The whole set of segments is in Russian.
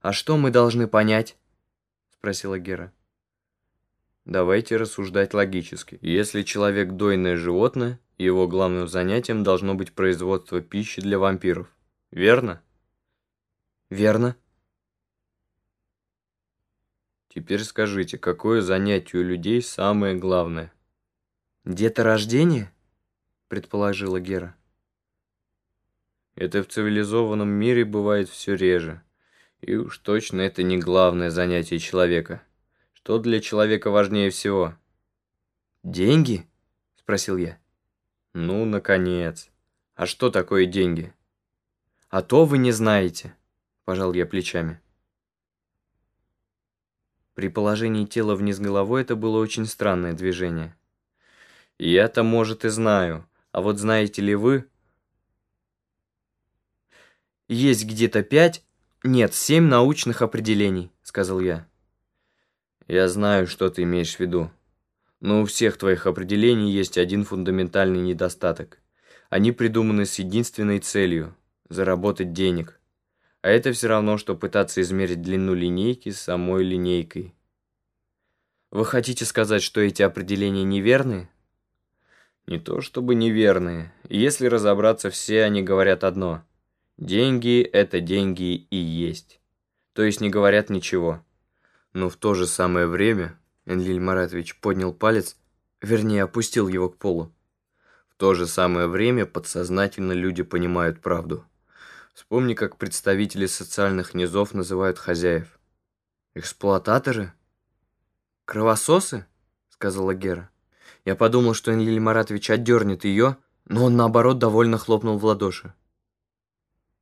«А что мы должны понять?» — спросила Гера. Давайте рассуждать логически. Если человек дойное животное, его главным занятием должно быть производство пищи для вампиров. Верно? Верно. Теперь скажите, какое занятие у людей самое главное? Деторождение? Предположила Гера. Это в цивилизованном мире бывает все реже. И уж точно это не главное занятие человека. Что для человека важнее всего? «Деньги?» – спросил я. «Ну, наконец. А что такое деньги?» «А то вы не знаете», – пожал я плечами. При положении тела вниз головой это было очень странное движение. «Я-то, может, и знаю. А вот знаете ли вы...» «Есть где-то пять, нет, семь научных определений», — сказал я. Я знаю, что ты имеешь в виду. Но у всех твоих определений есть один фундаментальный недостаток. Они придуманы с единственной целью – заработать денег. А это все равно, что пытаться измерить длину линейки самой линейкой. Вы хотите сказать, что эти определения неверны? Не то чтобы неверные. Если разобраться, все они говорят одно. Деньги – это деньги и есть. То есть не говорят ничего. Но в то же самое время Энлиль Маратович поднял палец, вернее, опустил его к полу. В то же самое время подсознательно люди понимают правду. Вспомни, как представители социальных низов называют хозяев. «Эксплуататоры? Кровососы?» — сказала Гера. Я подумал, что Энлиль Маратович отдернет ее, но он, наоборот, довольно хлопнул в ладоши.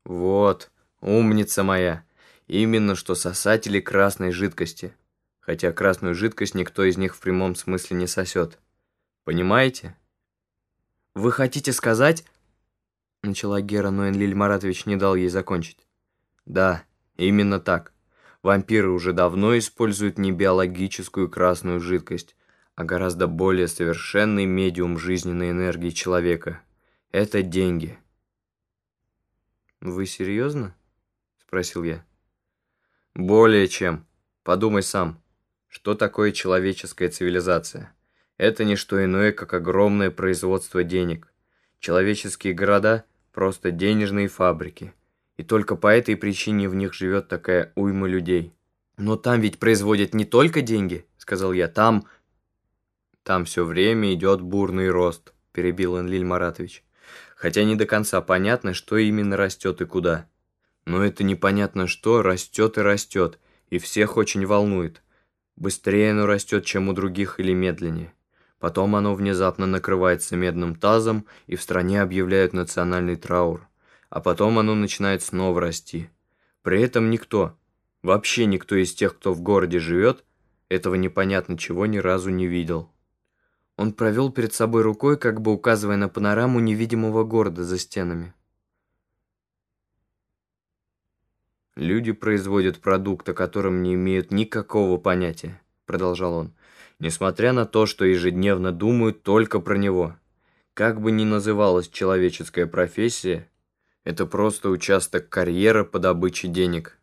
«Вот, умница моя!» Именно что сосатели красной жидкости. Хотя красную жидкость никто из них в прямом смысле не сосет. Понимаете? Вы хотите сказать... Начала Гера, но Энлиль Маратович не дал ей закончить. Да, именно так. Вампиры уже давно используют не биологическую красную жидкость, а гораздо более совершенный медиум жизненной энергии человека. Это деньги. «Вы серьезно?» – спросил я. Более чем. Подумай сам, что такое человеческая цивилизация? Это не что иное, как огромное производство денег. Человеческие города – просто денежные фабрики. И только по этой причине в них живет такая уйма людей. «Но там ведь производят не только деньги», – сказал я, – «там...» «Там все время идет бурный рост», – перебил Энлиль Маратович. «Хотя не до конца понятно, что именно растет и куда». Но это непонятно что растет и растет, и всех очень волнует. Быстрее оно растет, чем у других или медленнее. Потом оно внезапно накрывается медным тазом, и в стране объявляют национальный траур. А потом оно начинает снова расти. При этом никто, вообще никто из тех, кто в городе живет, этого непонятно чего ни разу не видел. Он провел перед собой рукой, как бы указывая на панораму невидимого города за стенами. Люди производят продукт, о котором не имеют никакого понятия, продолжал он, несмотря на то, что ежедневно думают только про него. Как бы ни называлась человеческая профессия, это просто участок карьеры по добыче денег.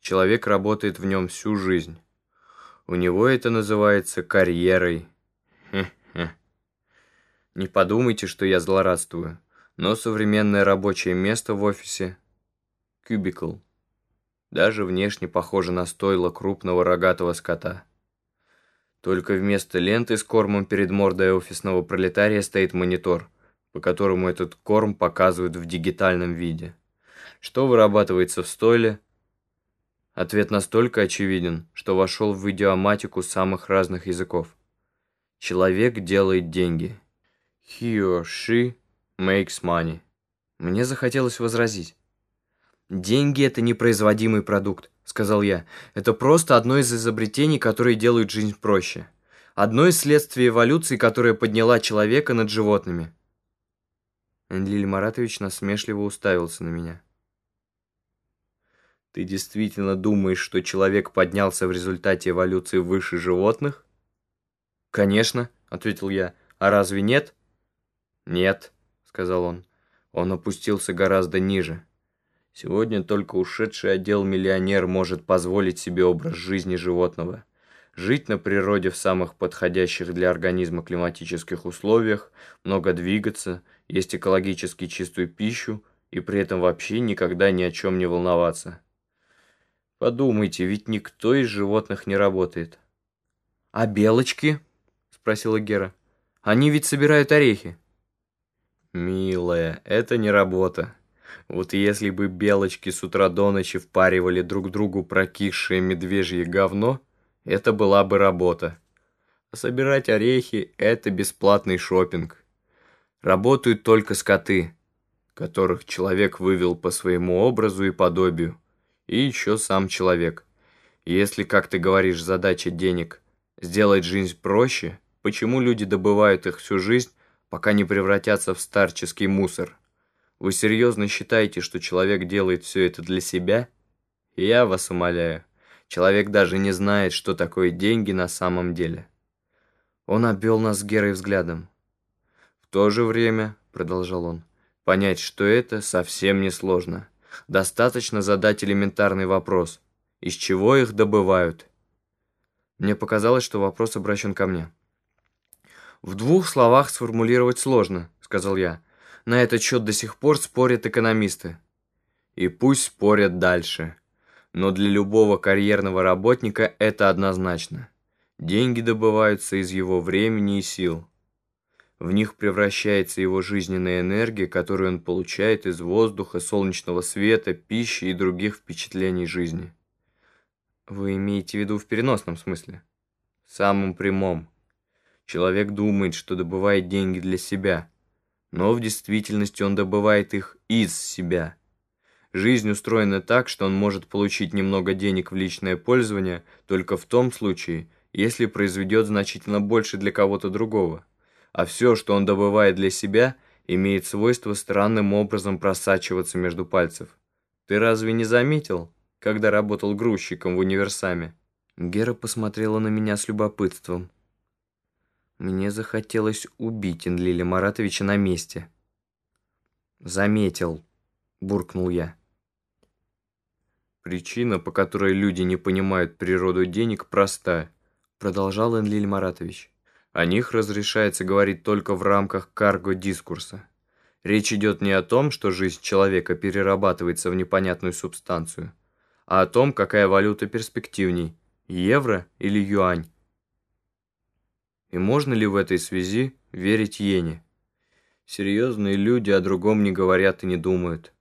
Человек работает в нем всю жизнь. У него это называется карьерой. Хе-хе. Не подумайте, что я злорадствую, но современное рабочее место в офисе кубикл. Даже внешне похоже на стойло крупного рогатого скота. Только вместо ленты с кормом перед мордой офисного пролетария стоит монитор, по которому этот корм показывают в дигитальном виде. Что вырабатывается в стойле? Ответ настолько очевиден, что вошел в видеоматику самых разных языков. Человек делает деньги. He or she makes money. Мне захотелось возразить. «Деньги – это непроизводимый продукт», – сказал я. «Это просто одно из изобретений, которые делают жизнь проще. Одно из следствий эволюции, которая подняла человека над животными». Энлиль Маратович насмешливо уставился на меня. «Ты действительно думаешь, что человек поднялся в результате эволюции выше животных?» «Конечно», — ответил я. «А разве нет?» «Нет», — сказал он. Он опустился гораздо ниже. Сегодня только ушедший отдел миллионер может позволить себе образ жизни животного. Жить на природе в самых подходящих для организма климатических условиях, много двигаться, есть экологически чистую пищу и при этом вообще никогда ни о чем не волноваться. Подумайте, ведь никто из животных не работает. «А белочки?» – спросила Гера. «Они ведь собирают орехи». «Милая, это не работа. Вот если бы белочки с утра до ночи впаривали друг другу прокисшее медвежье говно, это была бы работа. А собирать орехи – это бесплатный шопинг. Работают только скоты, которых человек вывел по своему образу и подобию, и еще сам человек. Если, как ты говоришь, задача денег – сделать жизнь проще, почему люди добывают их всю жизнь, пока не превратятся в старческий мусор. Вы серьезно считаете, что человек делает все это для себя? Я вас умоляю, человек даже не знает, что такое деньги на самом деле. Он обвел нас с Герой взглядом. В то же время, продолжал он, понять, что это совсем не сложно. Достаточно задать элементарный вопрос. Из чего их добывают? Мне показалось, что вопрос обращен ко мне. «В двух словах сформулировать сложно», — сказал я. «На этот счет до сих пор спорят экономисты». «И пусть спорят дальше. Но для любого карьерного работника это однозначно. Деньги добываются из его времени и сил. В них превращается его жизненная энергия, которую он получает из воздуха, солнечного света, пищи и других впечатлений жизни». «Вы имеете в виду в переносном смысле?» «В самом прямом». Человек думает, что добывает деньги для себя, но в действительности он добывает их из себя. Жизнь устроена так, что он может получить немного денег в личное пользование только в том случае, если произведет значительно больше для кого-то другого. А все, что он добывает для себя, имеет свойство странным образом просачиваться между пальцев. Ты разве не заметил, когда работал грузчиком в универсаме? Гера посмотрела на меня с любопытством. Мне захотелось убить Энлиля Маратовича на месте. «Заметил», — буркнул я. «Причина, по которой люди не понимают природу денег, проста», — продолжал Энлиль Маратович. «О них разрешается говорить только в рамках карго-дискурса. Речь идет не о том, что жизнь человека перерабатывается в непонятную субстанцию, а о том, какая валюта перспективней – евро или юань. И можно ли в этой связи верить иене? Серьезные люди о другом не говорят и не думают.